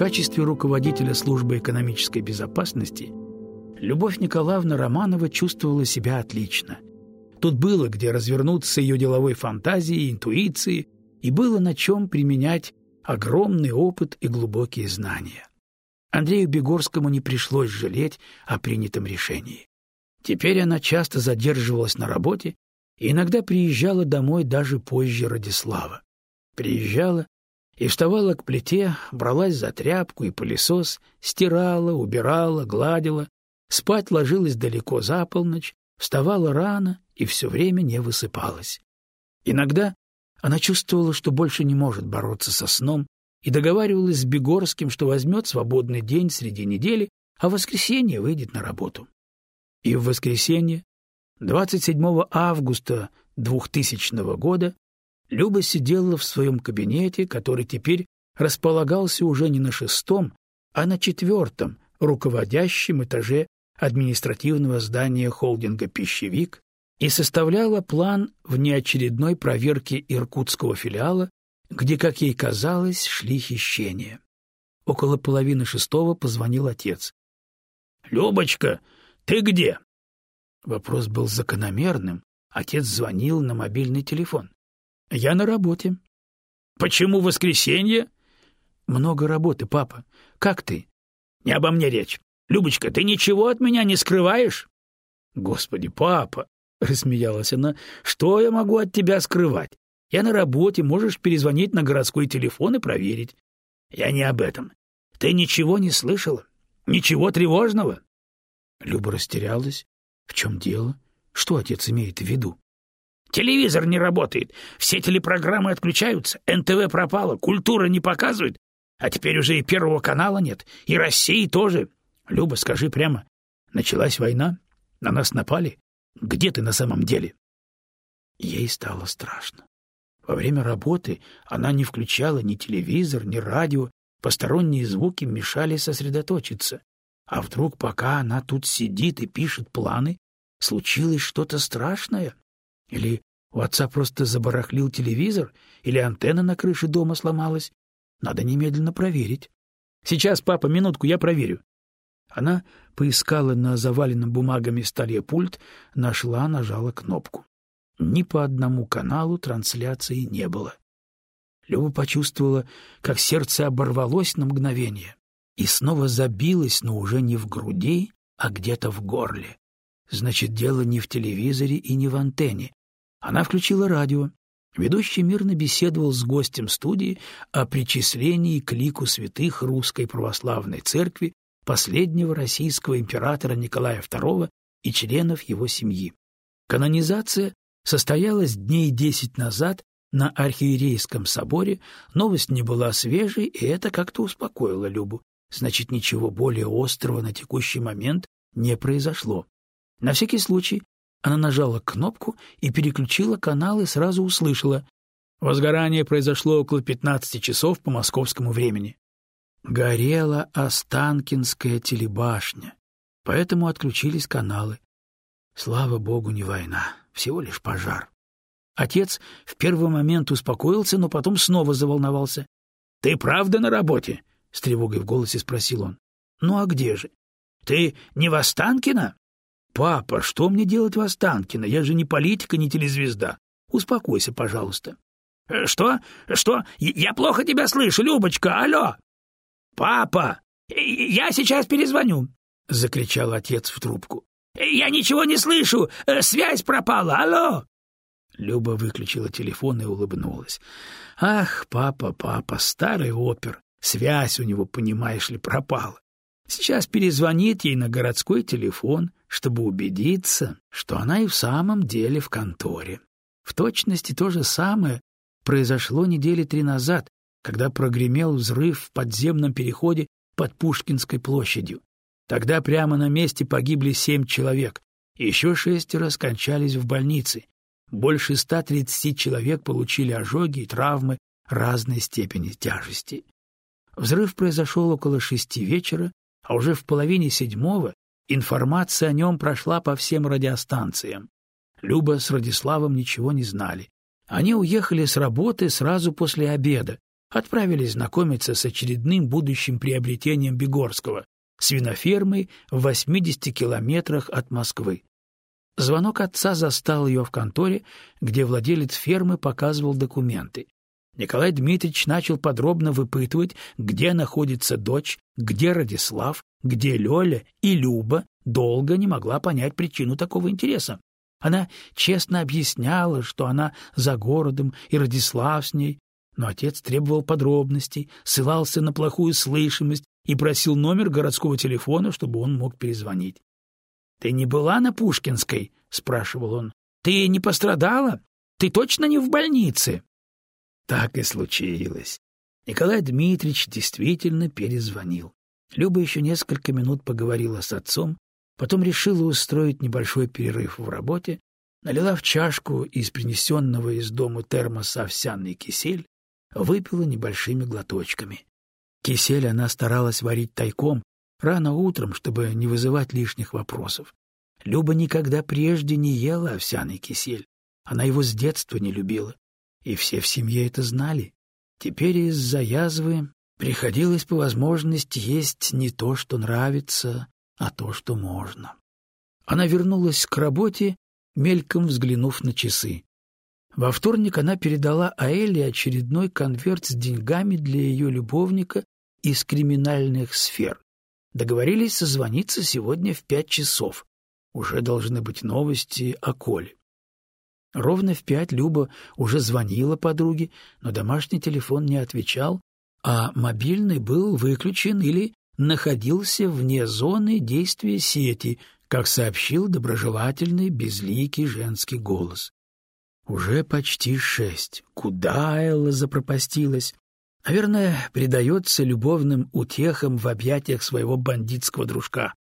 качестве руководителя службы экономической безопасности Любовь Николаевна Романова чувствовала себя отлично. Тут было где развернуться ее деловой фантазии, интуиции, и было на чем применять огромный опыт и глубокие знания. Андрею Бегорскому не пришлось жалеть о принятом решении. Теперь она часто задерживалась на работе и иногда приезжала домой даже позже Радислава. Приезжала и вставала к плите, бралась за тряпку и пылесос, стирала, убирала, гладила, спать ложилась далеко за полночь, вставала рано и все время не высыпалась. Иногда она чувствовала, что больше не может бороться со сном, и договаривалась с Бегорским, что возьмет свободный день среди недели, а в воскресенье выйдет на работу. И в воскресенье, 27 августа 2000 года, Люба сидела в своем кабинете, который теперь располагался уже не на шестом, а на четвертом, руководящем этаже административного здания холдинга «Пищевик», и составляла план внеочередной проверки иркутского филиала, где, как ей казалось, шли хищения. Около половины шестого позвонил отец. — Любочка, ты где? Вопрос был закономерным. Отец звонил на мобильный телефон. — Я на работе. — Почему воскресенье? — Много работы, папа. Как ты? — Не обо мне речь. Любочка, ты ничего от меня не скрываешь? — Господи, папа, — рассмеялась она, — что я могу от тебя скрывать? Я на работе, можешь перезвонить на городской телефон и проверить. Я не об этом. Ты ничего не слышала? Ничего тревожного? Люба растерялась. В чем дело? Что отец имеет в виду? Телевизор не работает, все телепрограммы отключаются, НТВ пропало, культура не показывает, а теперь уже и Первого канала нет, и России тоже. Люба, скажи прямо, началась война? На нас напали? Где ты на самом деле? Ей стало страшно. Во время работы она не включала ни телевизор, ни радио, посторонние звуки мешали сосредоточиться. А вдруг, пока она тут сидит и пишет планы, случилось что-то страшное? Или у отца просто забарахлил телевизор, или антенна на крыше дома сломалась? Надо немедленно проверить. Сейчас, папа, минутку, я проверю. Она поискала на заваленном бумагами столе пульт, нашла, нажала кнопку. Ни по одному каналу трансляции не было. Люба почувствовала, как сердце оборвалось на мгновение и снова забилось, но уже не в груди, а где-то в горле. Значит, дело не в телевизоре и не в антенне. Она включила радио. Ведущий мирно беседовал с гостем студии о причислении к лику святых Русской Православной Церкви последнего российского императора Николая II и членов его семьи. Канонизация состоялась дней десять назад на архиерейском соборе, новость не была свежей, и это как-то успокоило Любу. Значит, ничего более острого на текущий момент не произошло. На всякий случай она нажала кнопку и переключила канал и сразу услышала. Возгорание произошло около 15 часов по московскому времени. Горела Останкинская телебашня, поэтому отключились каналы. Слава богу, не война, всего лишь пожар. Отец в первый момент успокоился, но потом снова заволновался. — Ты правда на работе? — с тревогой в голосе спросил он. — Ну а где же? — Ты не в Останкино? — Папа, что мне делать в Останкино? Я же не политика, не телезвезда. Успокойся, пожалуйста. — Что? Что? Я плохо тебя слышу, Любочка, алло! — Папа, я сейчас перезвоню, — закричал отец в трубку. — Я ничего не слышу, э, связь пропала, алло! Люба выключила телефон и улыбнулась. — Ах, папа, папа, старый опер, связь у него, понимаешь ли, пропала. Сейчас перезвонит ей на городской телефон, чтобы убедиться, что она и в самом деле в конторе. В точности то же самое произошло недели три назад, когда прогремел взрыв в подземном переходе под Пушкинской площадью. Тогда прямо на месте погибли семь человек, еще шестеро скончались в больнице. Больше 130 человек получили ожоги и травмы разной степени тяжести. Взрыв произошел около шести вечера, а уже в половине седьмого информация о нем прошла по всем радиостанциям. Люба с Радиславом ничего не знали. Они уехали с работы сразу после обеда, отправились знакомиться с очередным будущим приобретением Бегорского — свинофермой в 80 километрах от Москвы. Звонок отца застал ее в конторе, где владелец фермы показывал документы. Николай Дмитриевич начал подробно выпытывать, где находится дочь, где Радислав, где Лёля и Люба долго не могла понять причину такого интереса. Она честно объясняла, что она за городом и Радислав с ней, но отец требовал подробностей, ссылался на плохую слышимость и просил номер городского телефона, чтобы он мог перезвонить. — Ты не была на Пушкинской? — спрашивал он. — Ты не пострадала? Ты точно не в больнице? Так и случилось. Николай Дмитриевич действительно перезвонил. Люба еще несколько минут поговорила с отцом, потом решила устроить небольшой перерыв в работе, налила в чашку из принесенного из дома термоса овсяный кисель, выпила небольшими глоточками. Кисель она старалась варить тайком, рано утром, чтобы не вызывать лишних вопросов. Люба никогда прежде не ела овсяный кисель. Она его с детства не любила. И все в семье это знали. Теперь из-за язвы приходилось по возможности есть не то, что нравится, а то, что можно. Она вернулась к работе, мельком взглянув на часы. Во вторник она передала Аэле очередной конверт с деньгами для ее любовника из криминальных сфер. Договорились созвониться сегодня в пять часов. Уже должны быть новости о Коле. Ровно в пять Люба уже звонила подруге, но домашний телефон не отвечал, а мобильный был выключен или находился вне зоны действия сети, как сообщил доброжелательный безликий женский голос. Уже почти шесть. Куда Элла запропастилась? Наверное, предается любовным утехам в объятиях своего бандитского дружка.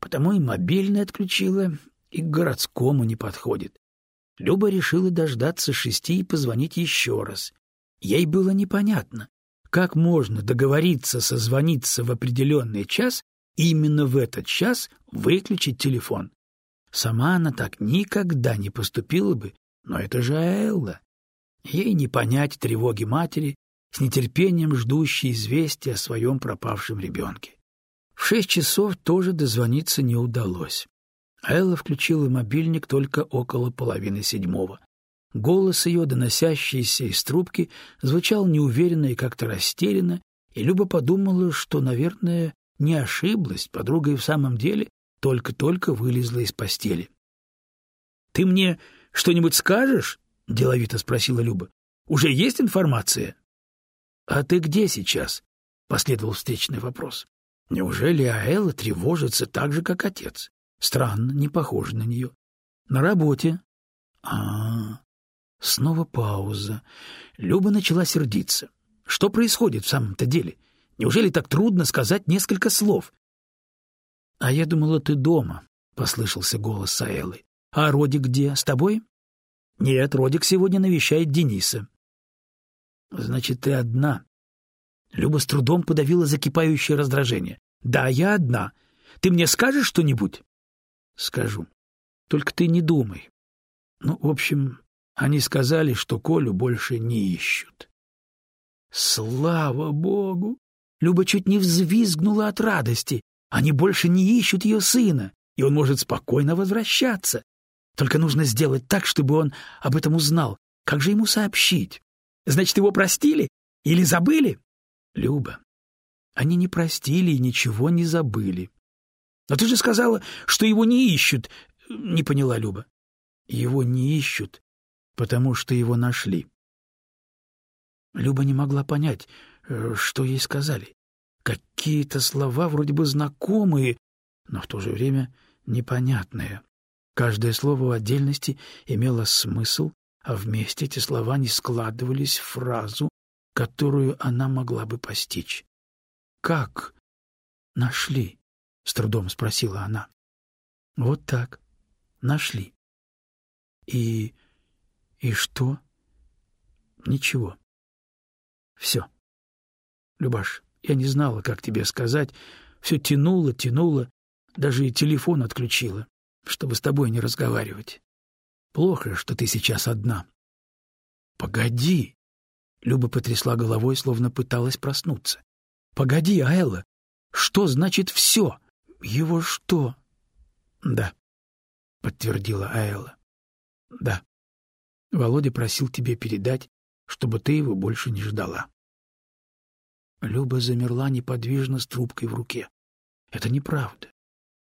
Потому и мобильный отключила, и к городскому не подходит. Люба решила дождаться шести и позвонить еще раз. Ей было непонятно, как можно договориться созвониться в определенный час и именно в этот час выключить телефон. Сама она так никогда не поступила бы, но это же Элла. Ей не понять тревоги матери, с нетерпением ждущей известия о своем пропавшем ребенке. В шесть часов тоже дозвониться не удалось. Элла включила мобильник только около половины седьмого. Голос ее, доносящийся из трубки, звучал неуверенно и как-то растерянно, и Люба подумала, что, наверное, не ошиблась, подруга и в самом деле только-только вылезла из постели. — Ты мне что-нибудь скажешь? — деловито спросила Люба. — Уже есть информация? — А ты где сейчас? — последовал встречный вопрос. Неужели Аэла тревожится так же, как отец? Странно, не похоже на нее. На работе. А, -а, а Снова пауза. Люба начала сердиться. Что происходит в самом-то деле? Неужели так трудно сказать несколько слов? — А я думала, ты дома, — послышался голос Саэлы. — А Родик где? С тобой? — Нет, Родик сегодня навещает Дениса. — Значит, ты одна, Люба с трудом подавила закипающее раздражение. «Да, я одна. Ты мне скажешь что-нибудь?» «Скажу. Только ты не думай. Ну, в общем, они сказали, что Колю больше не ищут». «Слава богу!» Люба чуть не взвизгнула от радости. Они больше не ищут ее сына, и он может спокойно возвращаться. Только нужно сделать так, чтобы он об этом узнал. Как же ему сообщить? Значит, его простили? Или забыли? Люба, они не простили и ничего не забыли. — Но ты же сказала, что его не ищут, — не поняла Люба. — Его не ищут, потому что его нашли. Люба не могла понять, э, что ей сказали. Какие-то слова вроде бы знакомые, но в то же время непонятные. Каждое слово в отдельности имело смысл, а вместе эти слова не складывались в фразу, которую она могла бы постичь. «Как нашли?» — с трудом спросила она. «Вот так. Нашли. И... и что?» «Ничего. Все. Любаш, я не знала, как тебе сказать. Все тянуло, тянуло, даже и телефон отключила, чтобы с тобой не разговаривать. Плохо, что ты сейчас одна. Погоди, Люба потрясла головой, словно пыталась проснуться. «Погоди, Аэлла, что значит «все»?» «Его что?» «Да», — подтвердила Аэлла. «Да. Володя просил тебе передать, чтобы ты его больше не ждала». Люба замерла неподвижно с трубкой в руке. «Это неправда.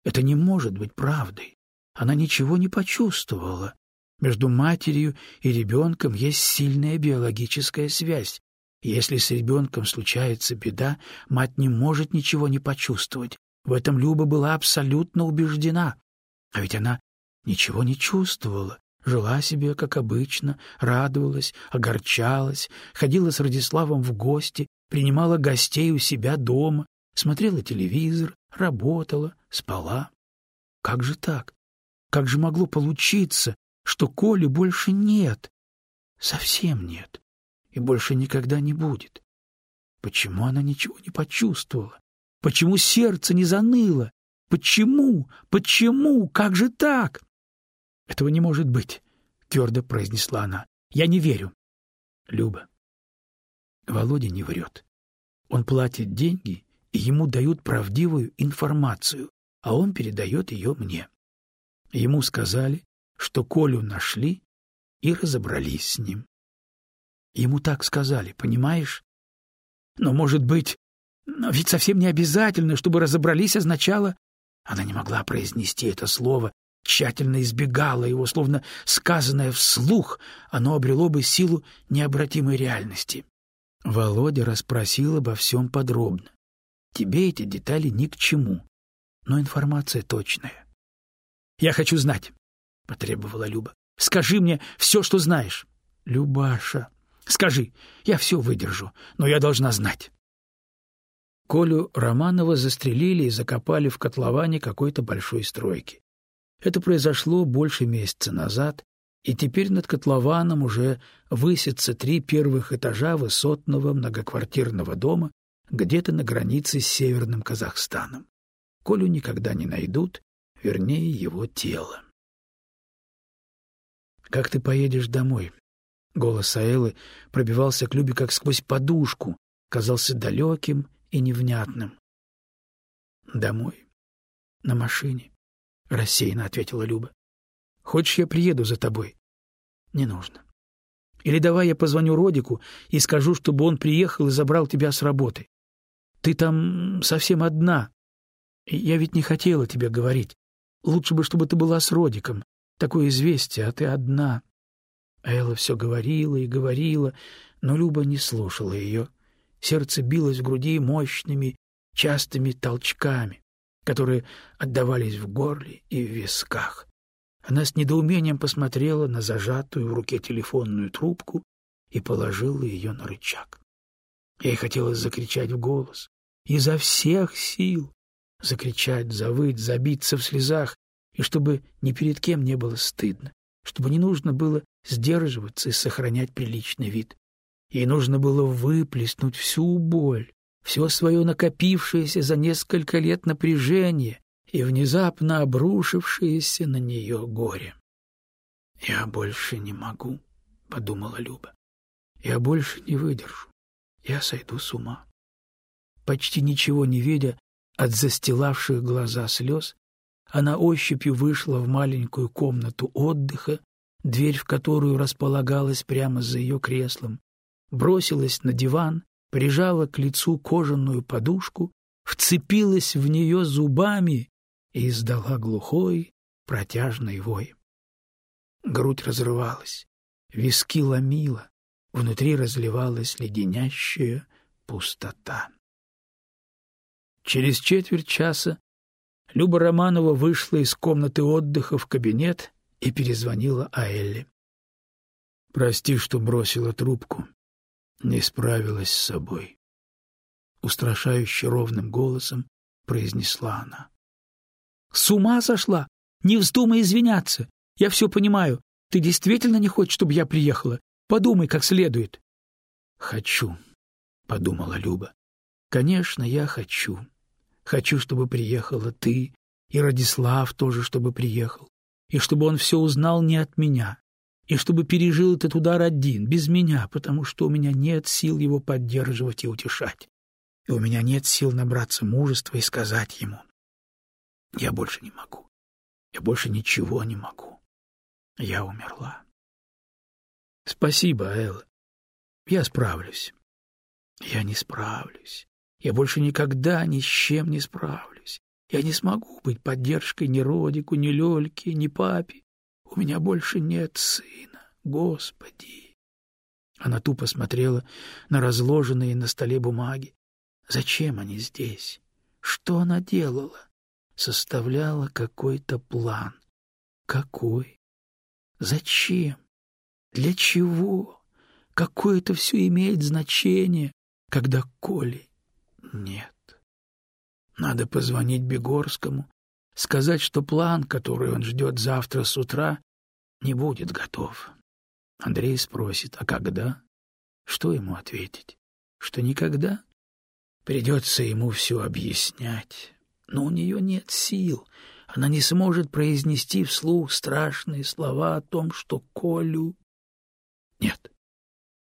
Это не может быть правдой. Она ничего не почувствовала. Между матерью и ребенком есть сильная биологическая связь. Если с ребенком случается беда, мать не может ничего не почувствовать. В этом Люба была абсолютно убеждена. А ведь она ничего не чувствовала, жила себе, как обычно, радовалась, огорчалась, ходила с Радиславом в гости, принимала гостей у себя дома, смотрела телевизор, работала, спала. Как же так? Как же могло получиться, что Коли больше нет? Совсем нет. И больше никогда не будет. Почему она ничего не почувствовала? Почему сердце не заныло? Почему? Почему? Как же так? Этого не может быть, твердо произнесла она. Я не верю. Люба. Володя не врет. Он платит деньги, и ему дают правдивую информацию, а он передает ее мне. Ему сказали, что Колю нашли и разобрались с ним. Ему так сказали, понимаешь? Но, может быть, но ведь совсем не обязательно, чтобы разобрались означало... Она не могла произнести это слово, тщательно избегала его, словно сказанное вслух, оно обрело бы силу необратимой реальности. Володя расспросил обо всем подробно. Тебе эти детали ни к чему, но информация точная. Я хочу знать, — потребовала Люба. — Скажи мне все, что знаешь. — Любаша, скажи, я все выдержу, но я должна знать. Колю Романова застрелили и закопали в котловане какой-то большой стройки. Это произошло больше месяца назад, и теперь над котлованом уже высятся три первых этажа высотного многоквартирного дома где-то на границе с северным Казахстаном. Колю никогда не найдут, вернее, его тело. «Как ты поедешь домой?» Голос Аэлы пробивался к Любе как сквозь подушку, казался далеким и невнятным. «Домой. На машине», — рассеянно ответила Люба. «Хочешь, я приеду за тобой?» «Не нужно. Или давай я позвоню Родику и скажу, чтобы он приехал и забрал тебя с работы. Ты там совсем одна. Я ведь не хотела тебе говорить. Лучше бы, чтобы ты была с Родиком. Такое известие, а ты одна. Элла все говорила и говорила, но Люба не слушала ее. Сердце билось в груди мощными, частыми толчками, которые отдавались в горле и в висках. Она с недоумением посмотрела на зажатую в руке телефонную трубку и положила ее на рычаг. Ей хотелось закричать в голос, изо всех сил, закричать, завыть, забиться в слезах, и чтобы ни перед кем не было стыдно, чтобы не нужно было сдерживаться и сохранять приличный вид. Ей нужно было выплеснуть всю боль, все свое накопившееся за несколько лет напряжение и внезапно обрушившееся на нее горе. «Я больше не могу», — подумала Люба. «Я больше не выдержу. Я сойду с ума». Почти ничего не видя от застилавших глаза слез, она ощупью вышла в маленькую комнату отдыха, дверь в которую располагалась прямо за ее креслом, бросилась на диван, прижала к лицу кожаную подушку, вцепилась в нее зубами и издала глухой, протяжный вой. Грудь разрывалась, виски ломила, внутри разливалась леденящая пустота. Через четверть часа Люба Романова вышла из комнаты отдыха в кабинет и перезвонила Аэлле. «Прости, что бросила трубку. Не справилась с собой». Устрашающе ровным голосом произнесла она. «С ума сошла? Не вздумай извиняться. Я все понимаю. Ты действительно не хочешь, чтобы я приехала? Подумай как следует». «Хочу», — подумала Люба. «Конечно, я хочу. Хочу, чтобы приехала ты, и Радислав тоже, чтобы приехал, и чтобы он все узнал не от меня, и чтобы пережил этот удар один, без меня, потому что у меня нет сил его поддерживать и утешать. И у меня нет сил набраться мужества и сказать ему, «Я больше не могу. Я больше ничего не могу. Я умерла». Спасибо, Элла. Я справлюсь. Я не справлюсь. Я больше никогда ни с чем не справлюсь. Я не смогу быть поддержкой ни Родику, ни Лёльке, ни папе. У меня больше нет сына, Господи!» Она тупо смотрела на разложенные на столе бумаги. Зачем они здесь? Что она делала? Составляла какой-то план. Какой? Зачем? Для чего? Какое это все имеет значение, когда Коли нет? Надо позвонить Бегорскому сказать, что план, который он ждет завтра с утра, не будет готов. Андрей спросит, а когда? Что ему ответить? Что никогда? Придется ему все объяснять. Но у нее нет сил. Она не сможет произнести вслух страшные слова о том, что Колю... Нет,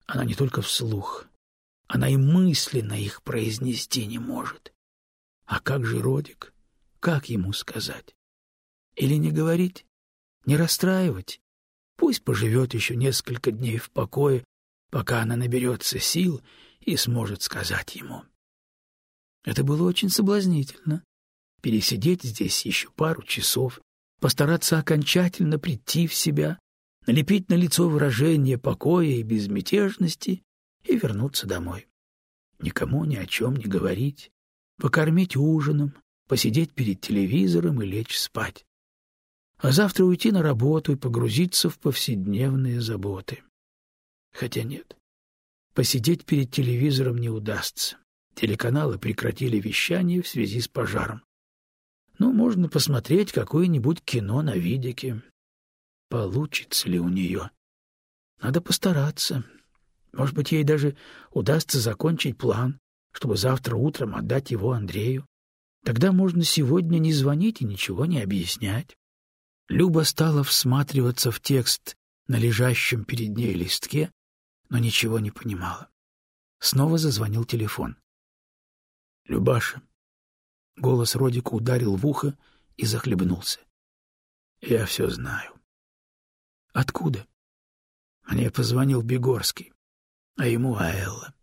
она не только вслух. Она и мысленно их произнести не может. А как же Родик? Как ему сказать? Или не говорить? Не расстраивать? Пусть поживет еще несколько дней в покое, пока она наберется сил и сможет сказать ему. Это было очень соблазнительно. Пересидеть здесь еще пару часов, постараться окончательно прийти в себя, налепить на лицо выражение покоя и безмятежности и вернуться домой. Никому ни о чем не говорить, покормить ужином, посидеть перед телевизором и лечь спать. А завтра уйти на работу и погрузиться в повседневные заботы. Хотя нет, посидеть перед телевизором не удастся. Телеканалы прекратили вещание в связи с пожаром. Ну, можно посмотреть какое-нибудь кино на видике. Получится ли у нее? Надо постараться. Может быть, ей даже удастся закончить план, чтобы завтра утром отдать его Андрею. Тогда можно сегодня не звонить и ничего не объяснять. Люба стала всматриваться в текст на лежащем перед ней листке, но ничего не понимала. Снова зазвонил телефон. — Любаша. Голос Родика ударил в ухо и захлебнулся. — Я все знаю. — Откуда? Мне позвонил Бегорский, а ему Аэлла.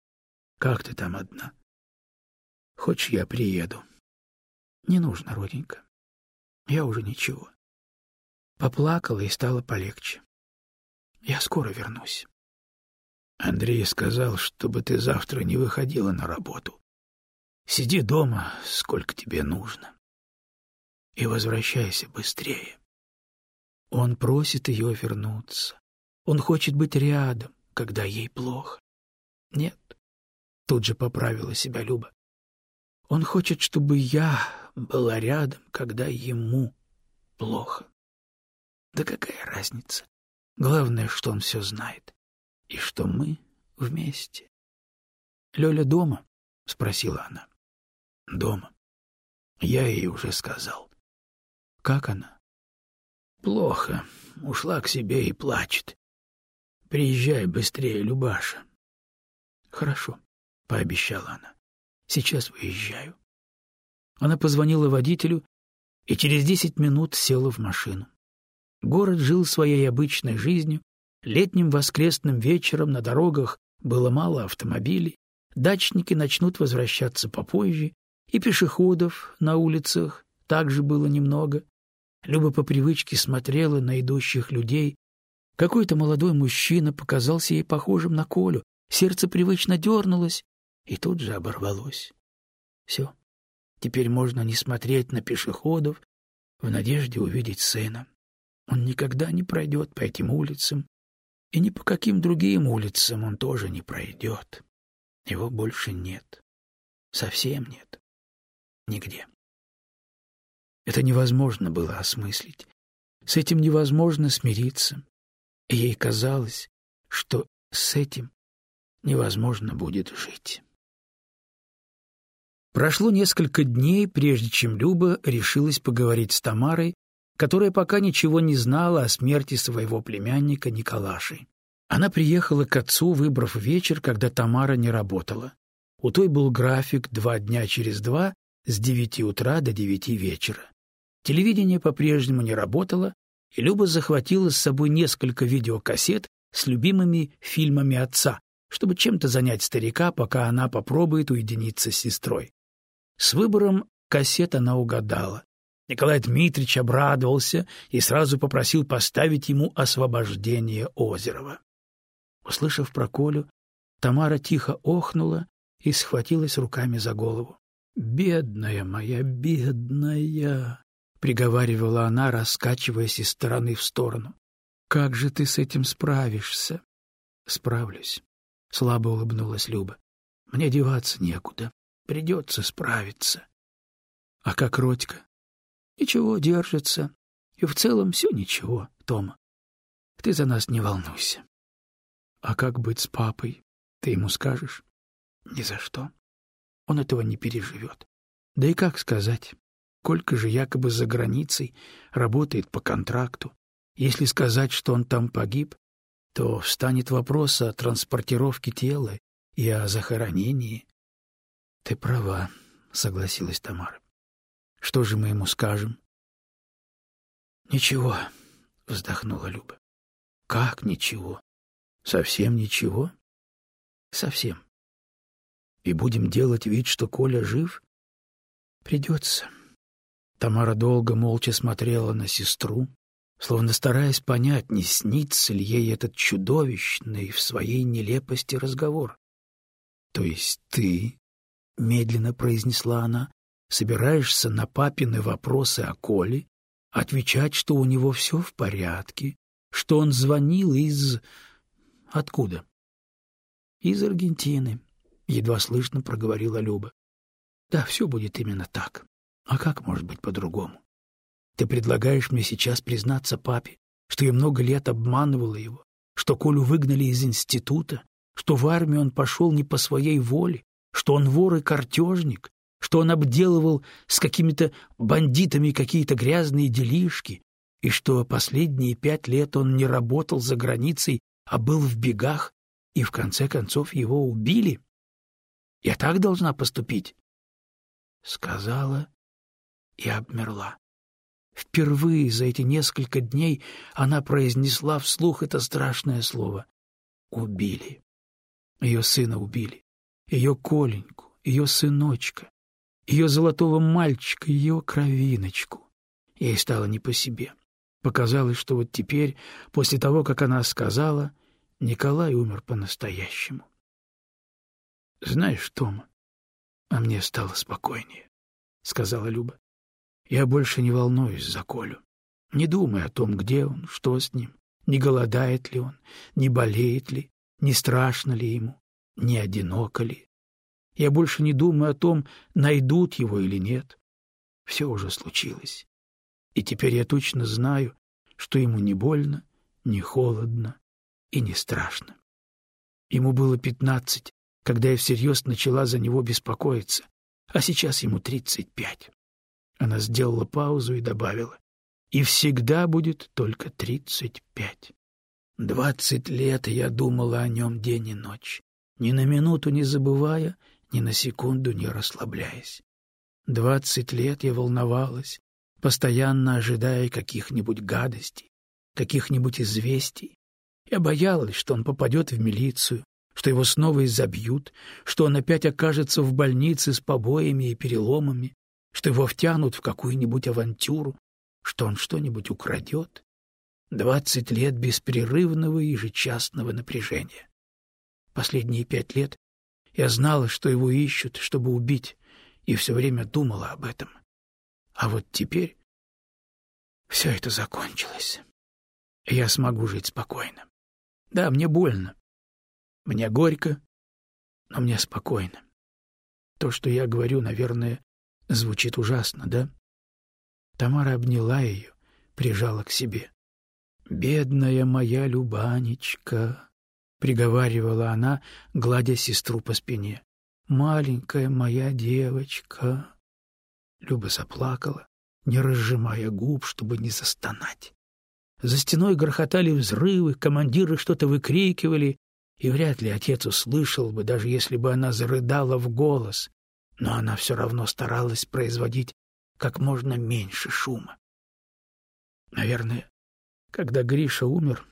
— Как ты там одна? Хочешь, я приеду? Не нужно, роденька. Я уже ничего. Поплакала и стало полегче. Я скоро вернусь. Андрей сказал, чтобы ты завтра не выходила на работу. Сиди дома, сколько тебе нужно. И возвращайся быстрее. Он просит ее вернуться. Он хочет быть рядом, когда ей плохо. Нет, тут же поправила себя Люба. Он хочет, чтобы я была рядом, когда ему плохо. Да какая разница? Главное, что он все знает. И что мы вместе. — Лёля дома? — спросила она. — Дома. Я ей уже сказал. — Как она? — Плохо. Ушла к себе и плачет. Приезжай быстрее, Любаша. — Хорошо, — пообещала она. Сейчас выезжаю. Она позвонила водителю и через десять минут села в машину. Город жил своей обычной жизнью. Летним воскресным вечером на дорогах было мало автомобилей, дачники начнут возвращаться попозже, и пешеходов на улицах также было немного. Люба по привычке смотрела на идущих людей. Какой-то молодой мужчина показался ей похожим на Колю. Сердце привычно дернулось, и тут же оборвалось. Все. Теперь можно не смотреть на пешеходов в надежде увидеть сына. Он никогда не пройдет по этим улицам, и ни по каким другим улицам он тоже не пройдет. Его больше нет. Совсем нет. Нигде. Это невозможно было осмыслить. С этим невозможно смириться. И ей казалось, что с этим невозможно будет жить. Прошло несколько дней, прежде чем Люба решилась поговорить с Тамарой, которая пока ничего не знала о смерти своего племянника Николаши. Она приехала к отцу, выбрав вечер, когда Тамара не работала. У той был график два дня через два с девяти утра до девяти вечера. Телевидение по-прежнему не работало, и Люба захватила с собой несколько видеокассет с любимыми фильмами отца, чтобы чем-то занять старика, пока она попробует уединиться с сестрой. С выбором кассет она угадала. Николай Дмитриевич обрадовался и сразу попросил поставить ему «Освобождение Озерова». Услышав про Колю, Тамара тихо охнула и схватилась руками за голову. «Бедная моя, бедная!» — приговаривала она, раскачиваясь из стороны в сторону. «Как же ты с этим справишься?» «Справлюсь», — слабо улыбнулась Люба. «Мне деваться некуда. Придется справиться». «А как Родька?» Ничего, держится. И в целом все ничего, Тома. Ты за нас не волнуйся. А как быть с папой? Ты ему скажешь? Ни за что. Он этого не переживет. Да и как сказать? Колька же якобы за границей работает по контракту. Если сказать, что он там погиб, то встанет вопрос о транспортировке тела и о захоронении. — Ты права, — согласилась Тамара. Что же мы ему скажем? Ничего, вздохнула Люба. Как ничего? Совсем ничего? Совсем. И будем делать вид, что Коля жив? Придется. Тамара долго молча смотрела на сестру, словно стараясь понять, не снится ли ей этот чудовищный в своей нелепости разговор. — То есть ты, — медленно произнесла она, собираешься на папины вопросы о Коле отвечать, что у него все в порядке, что он звонил из... Откуда? Из Аргентины, едва слышно проговорила Люба. Да, все будет именно так. А как может быть по-другому? Ты предлагаешь мне сейчас признаться папе, что я много лет обманывала его, что Колю выгнали из института, что в армию он пошел не по своей воле, что он вор и картежник, что он обделывал с какими-то бандитами какие-то грязные делишки, и что последние пять лет он не работал за границей, а был в бегах, и в конце концов его убили. Я так должна поступить? Сказала и обмерла. Впервые за эти несколько дней она произнесла вслух это страшное слово. Убили. Ее сына убили. Ее Коленьку, ее сыночка ее золотого мальчика, ее кровиночку. Ей стало не по себе. Показалось, что вот теперь, после того, как она сказала, Николай умер по-настоящему. — Знаешь, Тома, а мне стало спокойнее, — сказала Люба. — Я больше не волнуюсь за Колю. Не думай о том, где он, что с ним, не голодает ли он, не болеет ли, не страшно ли ему, не одиноко ли. Я больше не думаю о том, найдут его или нет. Все уже случилось. И теперь я точно знаю, что ему не больно, не холодно и не страшно. Ему было пятнадцать, когда я всерьез начала за него беспокоиться, а сейчас ему тридцать пять. Она сделала паузу и добавила, и всегда будет только тридцать пять. Двадцать лет я думала о нем день и ночь, ни на минуту не забывая ни на секунду не расслабляясь. Двадцать лет я волновалась, постоянно ожидая каких-нибудь гадостей, каких-нибудь известий. Я боялась, что он попадет в милицию, что его снова изобьют, что он опять окажется в больнице с побоями и переломами, что его втянут в какую-нибудь авантюру, что он что-нибудь украдет. Двадцать лет беспрерывного ежечасного напряжения. Последние пять лет я знала, что его ищут, чтобы убить, и все время думала об этом. А вот теперь все это закончилось. Я смогу жить спокойно. Да, мне больно. Мне горько, но мне спокойно. То, что я говорю, наверное, звучит ужасно, да? Тамара обняла ее, прижала к себе. «Бедная моя Любанечка!» Приговаривала она, гладя сестру по спине. Маленькая моя девочка. Люба заплакала, не разжимая губ, чтобы не застонать. За стеной грохотали взрывы, командиры что-то выкрикивали, и вряд ли отец услышал бы, даже если бы она зарыдала в голос, но она все равно старалась производить как можно меньше шума. Наверное, когда Гриша умер,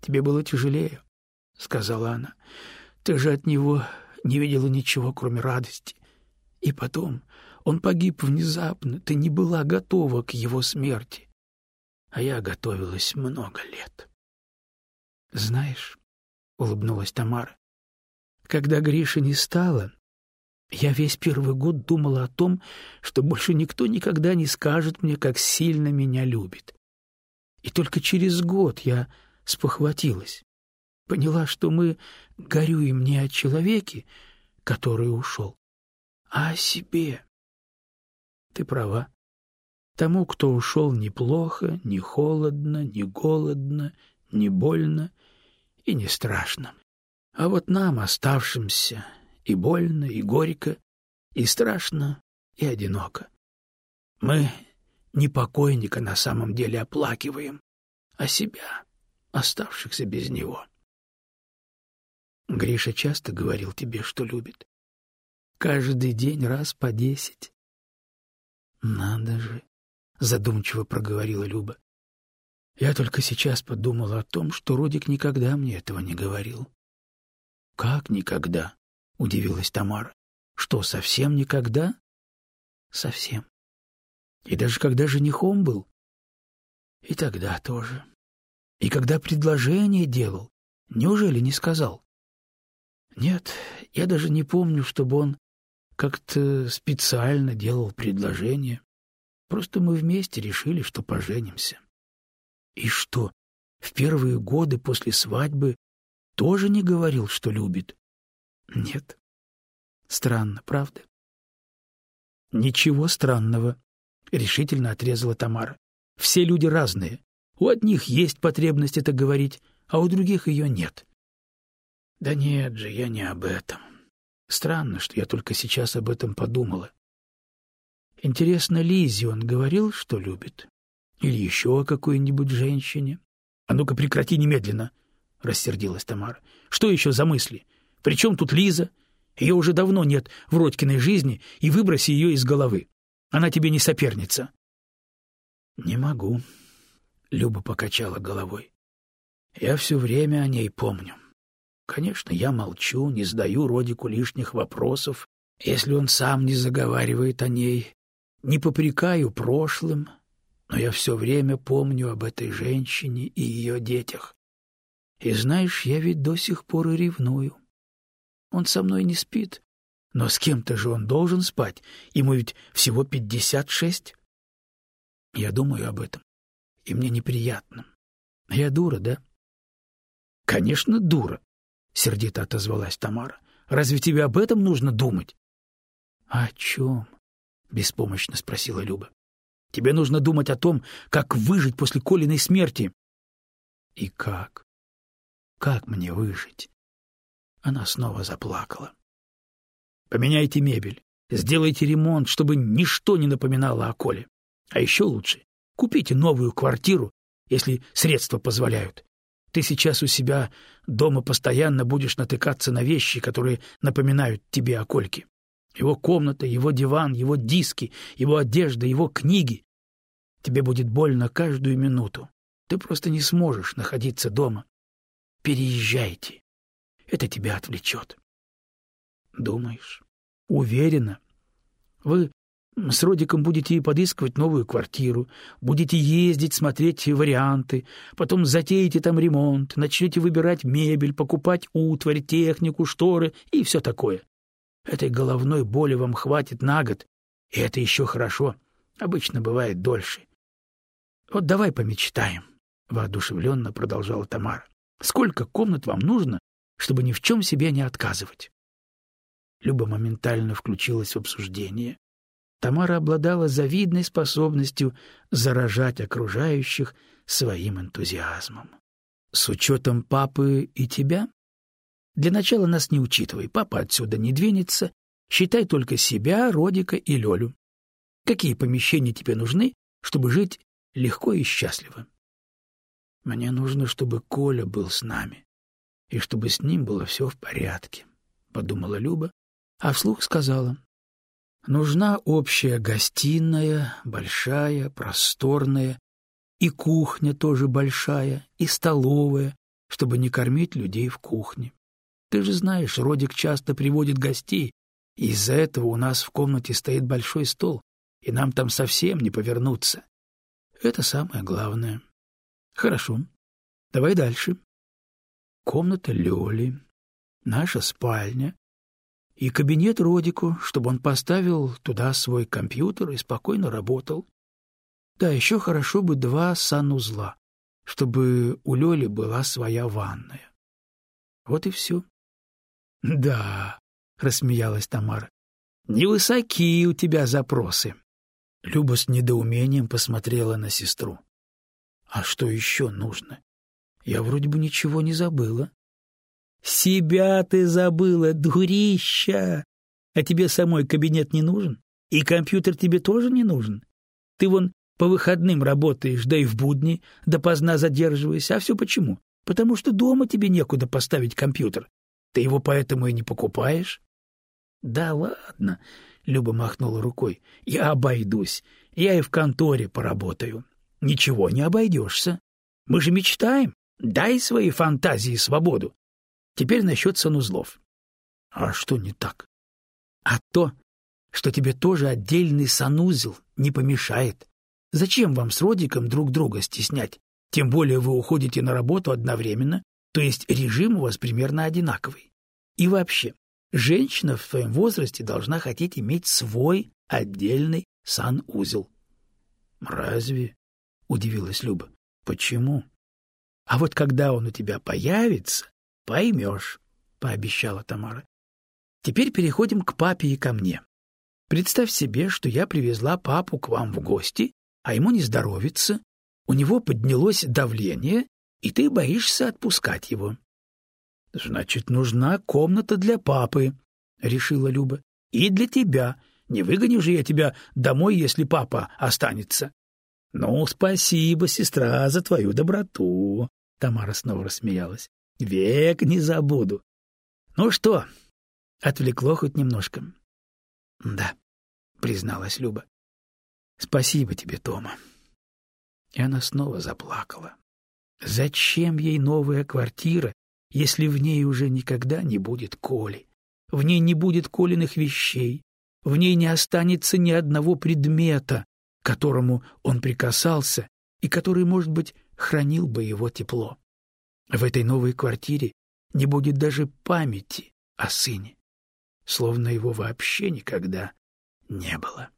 тебе было тяжелее, — сказала она. Ты же от него не видела ничего, кроме радости. И потом он погиб внезапно, ты не была готова к его смерти. А я готовилась много лет. Знаешь, — улыбнулась Тамара, — когда Гриша не стало, я весь первый год думала о том, что больше никто никогда не скажет мне, как сильно меня любит. И только через год я спохватилась. Поняла, что мы горюем не о человеке, который ушел, а о себе. Ты права. Тому, кто ушел, ни плохо, ни холодно, ни голодно, ни больно и не страшно. А вот нам, оставшимся, и больно, и горько, и страшно, и одиноко. Мы не покойника на самом деле оплакиваем, а себя, оставшихся без него. Гриша часто говорил тебе, что любит. Каждый день раз по десять. Надо же, задумчиво проговорила Люба. Я только сейчас подумала о том, что Родик никогда мне этого не говорил. Как никогда? удивилась Тамара. Что, совсем никогда? Совсем. И даже когда женихом был? И тогда тоже. И когда предложение делал, неужели не сказал? Нет, я даже не помню, чтобы он как-то специально делал предложение. Просто мы вместе решили, что поженимся. И что, в первые годы после свадьбы тоже не говорил, что любит? Нет. Странно, правда? Ничего странного, решительно отрезала Тамара. Все люди разные. У одних есть потребность это говорить, а у других ее нет. Да нет же, я не об этом. Странно, что я только сейчас об этом подумала. Интересно, Лизе он говорил, что любит? Или еще о какой-нибудь женщине? А ну-ка прекрати немедленно, — рассердилась Тамара. Что еще за мысли? Причем тут Лиза? Ее уже давно нет в Родькиной жизни, и выброси ее из головы. Она тебе не соперница. — Не могу. Люба покачала головой. Я все время о ней помню. Конечно, я молчу, не задаю Родику лишних вопросов, если он сам не заговаривает о ней, не попрекаю прошлым, но я все время помню об этой женщине и ее детях. И знаешь, я ведь до сих пор и ревную. Он со мной не спит. Но с кем-то же он должен спать. Ему ведь всего пятьдесят шесть. Я думаю об этом, и мне неприятно. Я дура, да? — Конечно, дура, — сердито отозвалась Тамара. — Разве тебе об этом нужно думать? — О чем? — беспомощно спросила Люба. — Тебе нужно думать о том, как выжить после Колиной смерти. — И как? Как мне выжить? Она снова заплакала. Поменяйте мебель, сделайте ремонт, чтобы ничто не напоминало о Коле. А еще лучше — купите новую квартиру, если средства позволяют. Ты сейчас у себя дома постоянно будешь натыкаться на вещи, которые напоминают тебе о Кольке. Его комната, его диван, его диски, его одежда, его книги. Тебе будет больно каждую минуту. Ты просто не сможешь находиться дома. Переезжайте. Это тебя отвлечет. Думаешь? Уверена. Вы с Родиком будете подыскивать новую квартиру, будете ездить, смотреть варианты, потом затеете там ремонт, начнете выбирать мебель, покупать утварь, технику, шторы и все такое. Этой головной боли вам хватит на год, и это еще хорошо. Обычно бывает дольше. Вот давай помечтаем, — воодушевленно продолжала Тамара. Сколько комнат вам нужно, чтобы ни в чем себе не отказывать. Люба моментально включилась в обсуждение. Тамара обладала завидной способностью заражать окружающих своим энтузиазмом. С учетом папы и тебя? Для начала нас не учитывай, папа отсюда не двинется, считай только себя, Родика и Лёлю. Какие помещения тебе нужны, чтобы жить легко и счастливо? Мне нужно, чтобы Коля был с нами, и чтобы с ним было все в порядке, — подумала Люба, а вслух сказала. Нужна общая гостиная, большая, просторная, и кухня тоже большая, и столовая, чтобы не кормить людей в кухне. Ты же знаешь, Родик часто приводит гостей, и из-за этого у нас в комнате стоит большой стол, и нам там совсем не повернуться. Это самое главное. Хорошо. Давай дальше. Комната Лёли, наша спальня и кабинет Родику, чтобы он поставил туда свой компьютер и спокойно работал. Да, еще хорошо бы два санузла, чтобы у Лёли была своя ванная. Вот и все. — Да, — рассмеялась Тамара, — невысокие у тебя запросы. Люба с недоумением посмотрела на сестру. — А что еще нужно? Я вроде бы ничего не забыла. — Себя ты забыла, дурища! А тебе самой кабинет не нужен? И компьютер тебе тоже не нужен? Ты вон по выходным работаешь, да и в будни допоздна задерживаешься. А все почему? Потому что дома тебе некуда поставить компьютер. Ты его поэтому и не покупаешь. — Да ладно, — Люба махнула рукой, — я обойдусь. Я и в конторе поработаю. Ничего не обойдешься. Мы же мечтаем. Дай своей фантазии свободу. Теперь насчет санузлов. А что не так? А то, что тебе тоже отдельный санузел не помешает. Зачем вам с Родиком друг друга стеснять? Тем более вы уходите на работу одновременно, то есть режим у вас примерно одинаковый. И вообще, женщина в своем возрасте должна хотеть иметь свой отдельный санузел. — Разве? — удивилась Люба. — Почему? — А вот когда он у тебя появится, поймешь, — пообещала Тамара. — Теперь переходим к папе и ко мне. Представь себе, что я привезла папу к вам в гости а ему не здоровится, у него поднялось давление, и ты боишься отпускать его. — Значит, нужна комната для папы, — решила Люба, — и для тебя. Не выгоню же я тебя домой, если папа останется. — Ну, спасибо, сестра, за твою доброту, — Тамара снова рассмеялась. — Век не забуду. — Ну что, отвлекло хоть немножко? — Да, — призналась Люба. Спасибо тебе, Тома. И она снова заплакала. Зачем ей новая квартира, если в ней уже никогда не будет Коли? В ней не будет Колиных вещей, в ней не останется ни одного предмета, к которому он прикасался и который, может быть, хранил бы его тепло. В этой новой квартире не будет даже памяти о сыне, словно его вообще никогда не было.